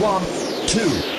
One, two.